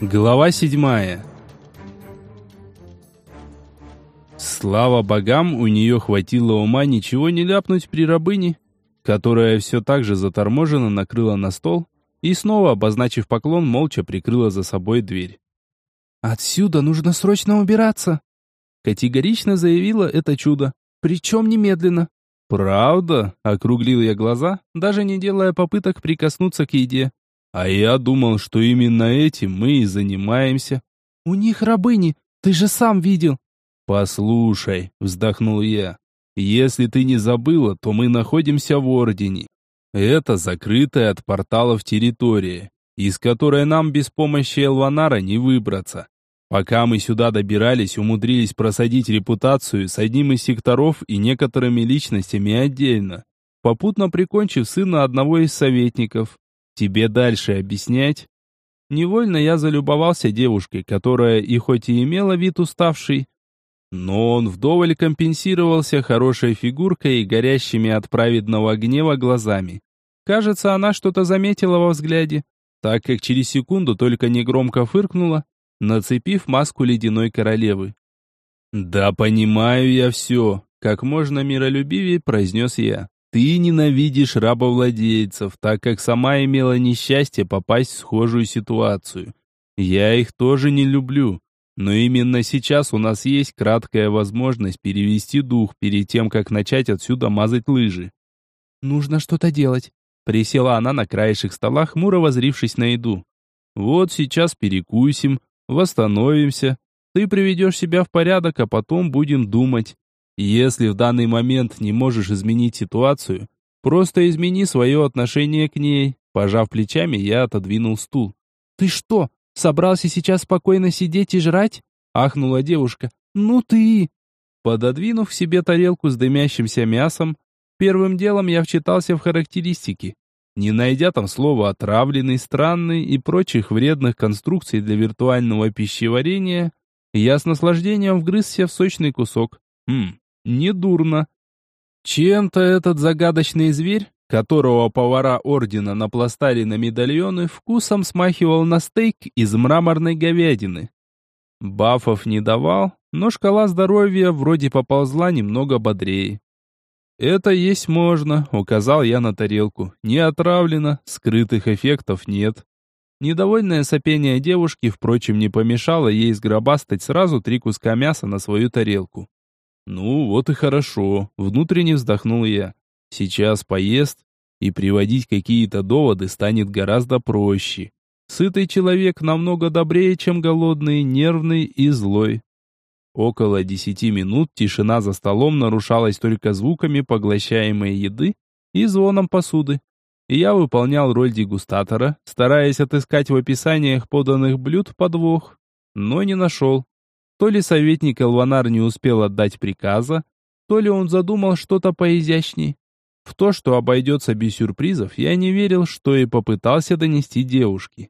Глава седьмая. Слава богам, у нее хватило ума ничего не ляпнуть при рабыне, которая все так же заторможенно накрыла на стол и снова, обозначив поклон, молча прикрыла за собой дверь. «Отсюда нужно срочно убираться!» Категорично заявила это чудо, причем немедленно. «Правда?» — округлил я глаза, даже не делая попыток прикоснуться к еде. А я думал, что именно этим мы и занимаемся. У них рабыни, ты же сам видел. Послушай, вздохнул я. Если ты не забыла, то мы находимся в Ордене. Это закрытая от порталов территория, из которой нам без помощи Элванара не выбраться. Пока мы сюда добирались, умудрились просадить репутацию с одним из секторов и некоторыми личностями отдельно, попутно прикончив сына одного из советников. Тебе дальше объяснять? Невольно я залюбовался девушкой, которая и хоть и имела вид уставший, но он вдоволь компенсировался хорошей фигуркой и горящими от праведного гнева глазами. Кажется, она что-то заметила во взгляде, так как через секунду только негромко фыркнула, нацепив маску ледяной королевы. «Да понимаю я все», — как можно миролюбивее произнес я. Ты ненавидишь рабовладельцев, так как сама имела несчастье попасть в схожую ситуацию. Я их тоже не люблю, но именно сейчас у нас есть краткая возможность перевести дух перед тем, как начать отсюда мазать лыжи. Нужно что-то делать. Присела она на краешек стола, хмуро возрившись на еду. Вот сейчас перекусим, восстановимся. Ты приведешь себя в порядок, а потом будем думать. Если в данный момент не можешь изменить ситуацию, просто измени свое отношение к ней. Пожав плечами, я отодвинул стул. «Ты что, собрался сейчас спокойно сидеть и жрать?» Ахнула девушка. «Ну ты...» Пододвинув себе тарелку с дымящимся мясом, первым делом я вчитался в характеристики. Не найдя там слова «отравленный», «странный» и прочих вредных конструкций для виртуального пищеварения, я с наслаждением вгрызся в сочный кусок. Хм, Недурно. Чем-то этот загадочный зверь, которого повара ордена напластали на медальоны, вкусом смахивал на стейк из мраморной говядины. Бафов не давал, но шкала здоровья вроде поползла немного бодрее. «Это есть можно», — указал я на тарелку. «Не отравлено, скрытых эффектов нет». Недовольное сопение девушки, впрочем, не помешало ей сгробастать сразу три куска мяса на свою тарелку. «Ну, вот и хорошо», — внутренне вздохнул я. «Сейчас поест, и приводить какие-то доводы станет гораздо проще. Сытый человек намного добрее, чем голодный, нервный и злой». Около десяти минут тишина за столом нарушалась только звуками поглощаемой еды и звоном посуды. я выполнял роль дегустатора, стараясь отыскать в описаниях поданных блюд подвох, но не нашел. То ли советник Элванар не успел отдать приказа, то ли он задумал что-то поизящней. В то, что обойдется без сюрпризов, я не верил, что и попытался донести девушке.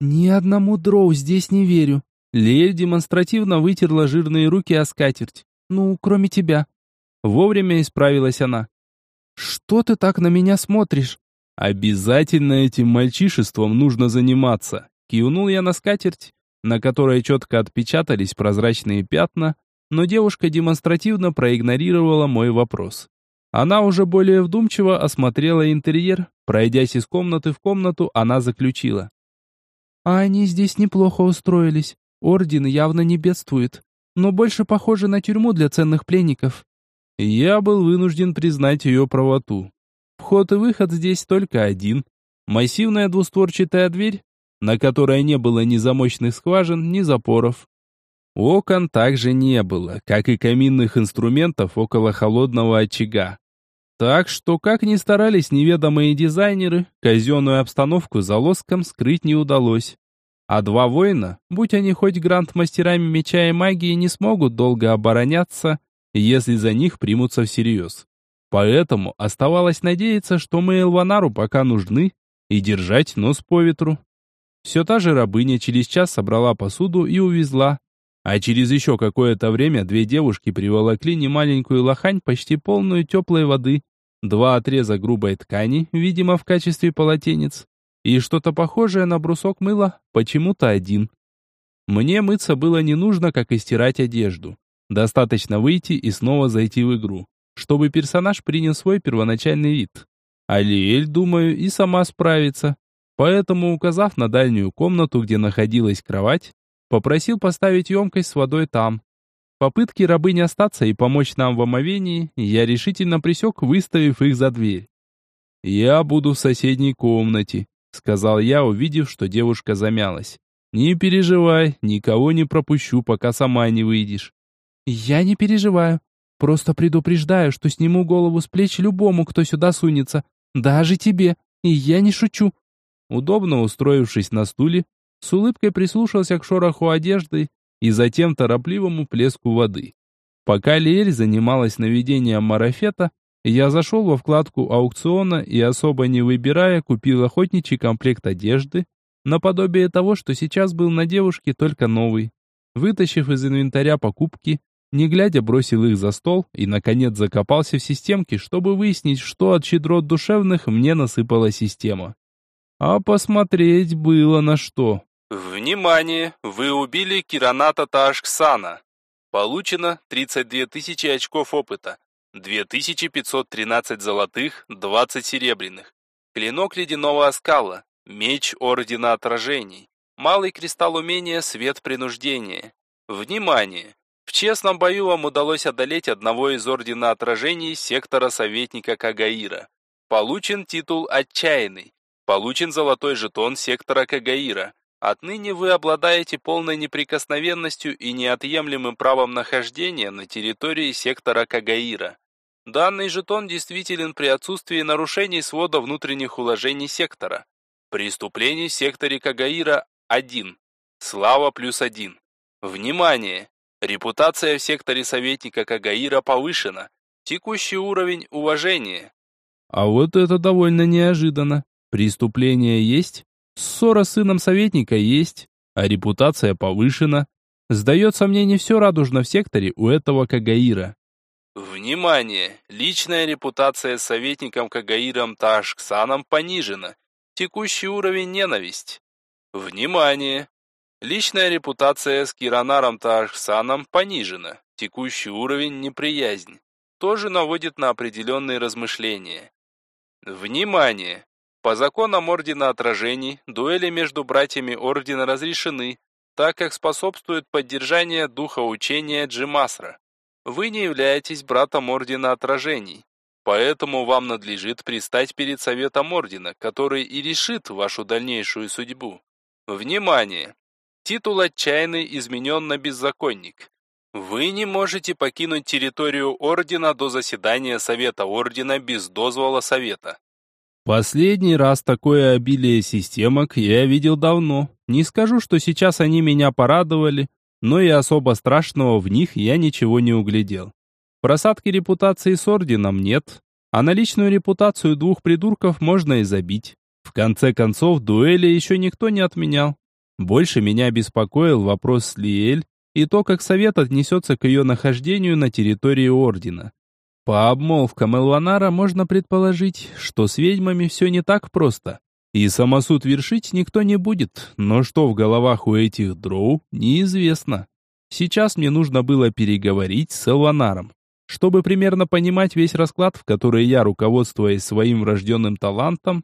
«Ни одному дроу здесь не верю». Лель демонстративно вытерла жирные руки о скатерть. «Ну, кроме тебя». Вовремя исправилась она. «Что ты так на меня смотришь?» «Обязательно этим мальчишеством нужно заниматься», — кивнул я на скатерть, на которой четко отпечатались прозрачные пятна, но девушка демонстративно проигнорировала мой вопрос. Она уже более вдумчиво осмотрела интерьер, пройдясь из комнаты в комнату, она заключила. «А они здесь неплохо устроились. Орден явно не бедствует, но больше похоже на тюрьму для ценных пленников». Я был вынужден признать ее правоту. Вход и выход здесь только один. Массивная двустворчатая дверь, на которой не было ни замочных скважин, ни запоров. Окон также не было, как и каминных инструментов около холодного очага. Так что, как ни старались неведомые дизайнеры, казенную обстановку за лоском скрыть не удалось. А два воина, будь они хоть гранд-мастерами меча и магии, не смогут долго обороняться, если за них примутся всерьез. Поэтому оставалось надеяться, что мы Элванару пока нужны, и держать нос по ветру. Все та же рабыня через час собрала посуду и увезла. А через еще какое-то время две девушки приволокли немаленькую лохань, почти полную теплой воды, два отреза грубой ткани, видимо, в качестве полотенец, и что-то похожее на брусок мыла, почему-то один. Мне мыться было не нужно, как и стирать одежду. Достаточно выйти и снова зайти в игру, чтобы персонаж принял свой первоначальный вид. Алиэль, думаю, и сама справится. Поэтому, указав на дальнюю комнату, где находилась кровать, попросил поставить емкость с водой там. Попытки рабыни остаться и помочь нам в омовении я решительно пресек, выставив их за дверь. «Я буду в соседней комнате», — сказал я, увидев, что девушка замялась. «Не переживай, никого не пропущу, пока сама не выйдешь». «Я не переживаю. Просто предупреждаю, что сниму голову с плеч любому, кто сюда сунется. Даже тебе. И я не шучу». Удобно устроившись на стуле, с улыбкой прислушался к шороху одежды и затем торопливому плеску воды. Пока Лиэль занималась наведением марафета, я зашел во вкладку аукциона и, особо не выбирая, купил охотничий комплект одежды, наподобие того, что сейчас был на девушке, только новый. Вытащив из инвентаря покупки, не глядя бросил их за стол и, наконец, закопался в системке, чтобы выяснить, что от щедрот душевных мне насыпала система. А посмотреть было на что. Внимание! Вы убили Кираната Таашксана. Получено 32 тысячи очков опыта, 2513 золотых, 20 серебряных. Клинок ледяного оскала, меч Ордена Отражений, малый кристалл умения Свет Принуждения. Внимание! В честном бою вам удалось одолеть одного из Ордена Отражений сектора Советника Кагаира. Получен титул Отчаянный. Получен золотой жетон сектора Кагаира. Отныне вы обладаете полной неприкосновенностью и неотъемлемым правом нахождения на территории сектора Кагаира. Данный жетон действителен при отсутствии нарушений свода внутренних уложений сектора. Преступлений в секторе Кагаира 1. Слава плюс 1. Внимание! Репутация в секторе советника Кагаира повышена. Текущий уровень уважения. А вот это довольно неожиданно. Преступление есть, Ссора с сыном советника есть, а репутация повышена. Сдается мне не все радужно в секторе у этого Кагаира. Внимание! Личная репутация с советником Кагаиром Ташксаном понижена. Текущий уровень ненависть. Внимание! Личная репутация с Киранаром Ташксаном понижена. Текущий уровень неприязнь. Тоже наводит на определенные размышления. Внимание! По законам Ордена Отражений, дуэли между братьями Ордена разрешены, так как способствуют поддержанию духа учения Джимасра. Вы не являетесь братом Ордена Отражений, поэтому вам надлежит предстать перед Советом Ордена, который и решит вашу дальнейшую судьбу. Внимание! Титул «Отчаянный» изменен на «Беззаконник». Вы не можете покинуть территорию Ордена до заседания Совета Ордена без дозвола Совета. Последний раз такое обилие системок я видел давно. Не скажу, что сейчас они меня порадовали, но и особо страшного в них я ничего не углядел. Просадки репутации с орденом нет, а на личную репутацию двух придурков можно и забить. В конце концов, дуэли еще никто не отменял. Больше меня беспокоил вопрос с Лиэль и то, как совет отнесется к ее нахождению на территории ордена. По обмолвкам Элванара можно предположить, что с ведьмами все не так просто. И самосуд вершить никто не будет, но что в головах у этих дроу, неизвестно. Сейчас мне нужно было переговорить с Элванаром, чтобы примерно понимать весь расклад, в который я, руководствуясь своим врожденным талантом,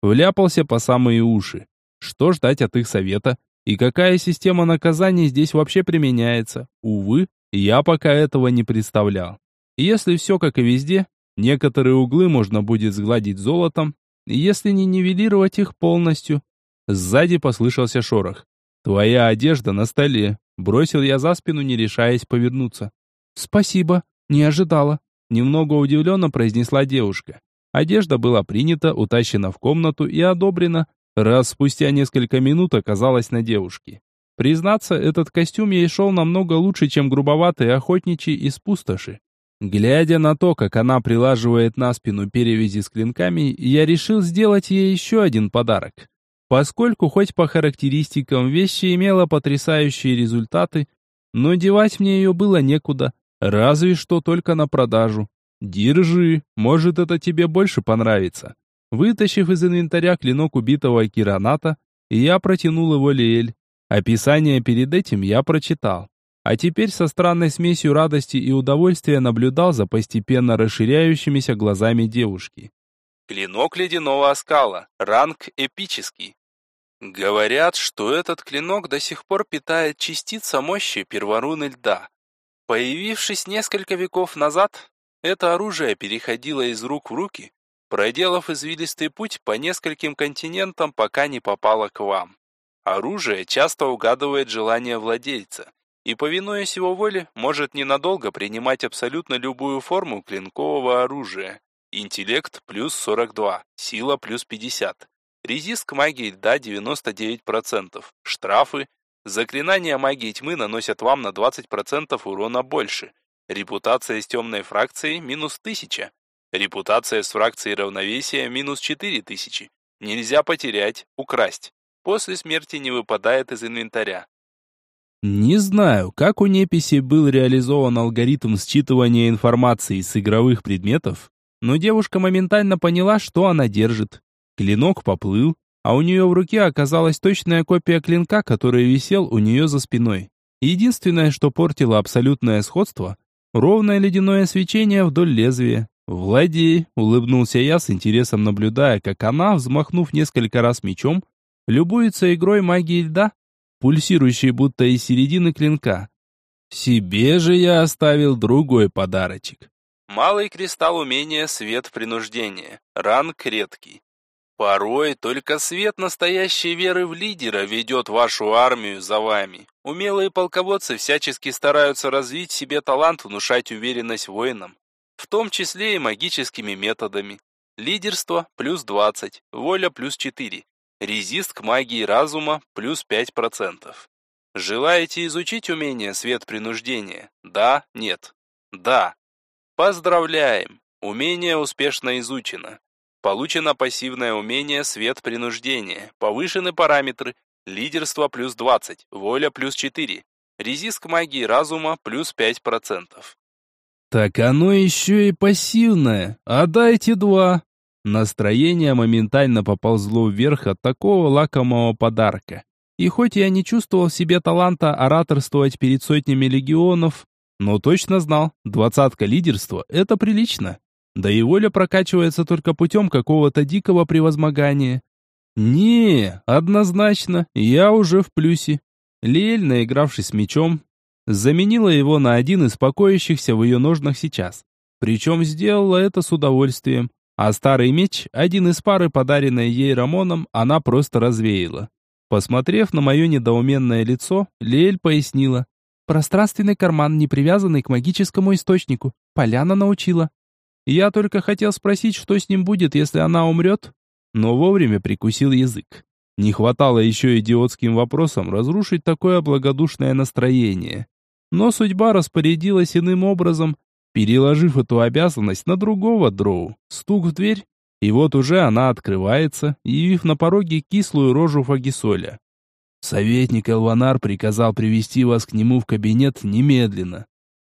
вляпался по самые уши. Что ждать от их совета? И какая система наказаний здесь вообще применяется? Увы, я пока этого не представлял. Если все как и везде, некоторые углы можно будет сгладить золотом, если не нивелировать их полностью. Сзади послышался шорох. «Твоя одежда на столе», — бросил я за спину, не решаясь повернуться. «Спасибо, не ожидала», — немного удивленно произнесла девушка. Одежда была принята, утащена в комнату и одобрена, раз спустя несколько минут оказалась на девушке. Признаться, этот костюм ей шел намного лучше, чем грубоватый охотничий из пустоши. Глядя на то, как она прилаживает на спину перевязи с клинками, я решил сделать ей еще один подарок. Поскольку хоть по характеристикам вещи имела потрясающие результаты, но девать мне ее было некуда, разве что только на продажу. Держи, может это тебе больше понравится. Вытащив из инвентаря клинок убитого Кираната, я протянул его Лиэль. Описание перед этим я прочитал. А теперь со странной смесью радости и удовольствия наблюдал за постепенно расширяющимися глазами девушки. Клинок ледяного оскала, ранг эпический. Говорят, что этот клинок до сих пор питает частица мощи перворуны льда. Появившись несколько веков назад, это оружие переходило из рук в руки, проделав извилистый путь по нескольким континентам, пока не попало к вам. Оружие часто угадывает желание владельца, и, повинуясь его воле, может ненадолго принимать абсолютно любую форму клинкового оружия. Интеллект плюс 42, сила плюс 50. Резист к магии льда 99%. Штрафы. Заклинания магии тьмы наносят вам на 20% урона больше. Репутация с темной фракцией минус 1000. Репутация с фракцией равновесия минус 4000. Нельзя потерять, украсть. После смерти не выпадает из инвентаря. Не знаю, как у неписи был реализован алгоритм считывания информации с игровых предметов, но девушка моментально поняла, что она держит. Клинок поплыл, а у нее в руке оказалась точная копия клинка, который висел у нее за спиной. Единственное, что портило абсолютное сходство, Ровное ледяное свечение вдоль лезвия. «Владей!» — улыбнулся я с интересом, наблюдая, как она, взмахнув несколько раз мечом, любуется игрой магии льда, пульсирующей будто из середины клинка. Себе же я оставил другой подарочек. Малый кристалл умения свет принуждения. Ранг редкий. Порой только свет настоящей веры в лидера ведет вашу армию за вами. Умелые полководцы всячески стараются развить себе талант внушать уверенность воинам, в том числе и магическими методами. Лидерство плюс 20, воля плюс 4, резист к магии разума плюс 5%. Желаете изучить умение свет принуждения? Да, нет. Да. Поздравляем! Умение успешно изучено. Получено пассивное умение «Свет принуждения». Повышены параметры. Лидерство плюс 20, воля плюс 4. Резиск магии разума плюс 5%. Так оно еще и пассивное. А дайте два. Настроение моментально поползло вверх от такого лакомого подарка. И хоть я не чувствовал в себе таланта ораторствовать перед сотнями легионов, но точно знал, двадцатка лидерства – это прилично. Да и воля прокачивается только путем какого-то дикого превозмогания. Не, однозначно, я уже в плюсе. Лель, наигравшись мечом, заменила его на один из покоящихся в ее ножнах сейчас. Причем сделала это с удовольствием. А старый меч, один из пары, подаренной ей Рамоном, она просто развеяла. Посмотрев на мое недоуменное лицо, Лель пояснила. Пространственный карман, не привязанный к магическому источнику. Поляна научила. Я только хотел спросить, что с ним будет, если она умрет, но вовремя прикусил язык. Не хватало еще идиотским вопросом разрушить такое благодушное настроение. Но судьба распорядилась иным образом, переложив эту обязанность на другого дроу. Стук в дверь, и вот уже она открывается, явив на пороге кислую рожу Фагисоля. Советник Элванар приказал привести вас к нему в кабинет немедленно.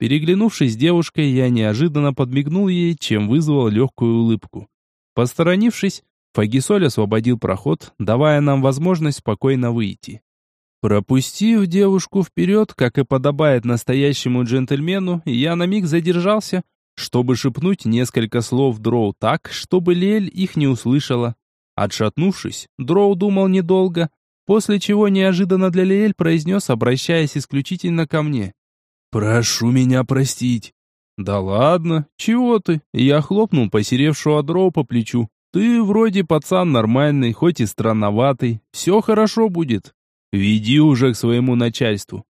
Переглянувшись с девушкой, я неожиданно подмигнул ей, чем вызвал легкую улыбку. Посторонившись, Фагисоль освободил проход, давая нам возможность спокойно выйти. Пропустив девушку вперед, как и подобает настоящему джентльмену, я на миг задержался, чтобы шепнуть несколько слов Дроу так, чтобы Лель их не услышала. Отшатнувшись, Дроу думал недолго, после чего неожиданно для Лель произнес, обращаясь исключительно ко мне. «Прошу меня простить». «Да ладно, чего ты?» Я хлопнул посеревшего дроу по плечу. «Ты вроде пацан нормальный, хоть и странноватый. Все хорошо будет. Веди уже к своему начальству».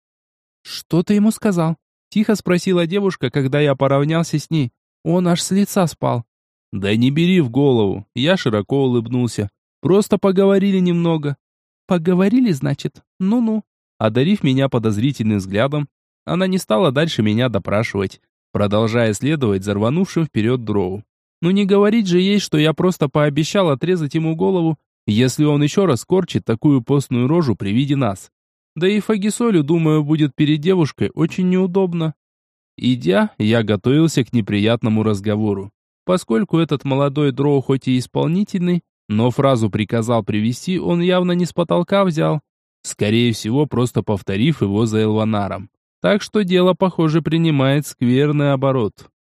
«Что ты ему сказал?» Тихо спросила девушка, когда я поравнялся с ней. Он аж с лица спал. «Да не бери в голову». Я широко улыбнулся. «Просто поговорили немного». «Поговорили, значит? Ну-ну». Одарив меня подозрительным взглядом, она не стала дальше меня допрашивать, продолжая следовать за рванувшим вперед дроу. Ну не говорить же ей, что я просто пообещал отрезать ему голову, если он еще раз корчит такую постную рожу при виде нас. Да и Фагисолю, думаю, будет перед девушкой очень неудобно. Идя, я готовился к неприятному разговору. Поскольку этот молодой дроу хоть и исполнительный, но фразу приказал привести, он явно не с потолка взял. скорее всего, просто повторив его за Элванаром. Так что дело, похоже, принимает скверный оборот.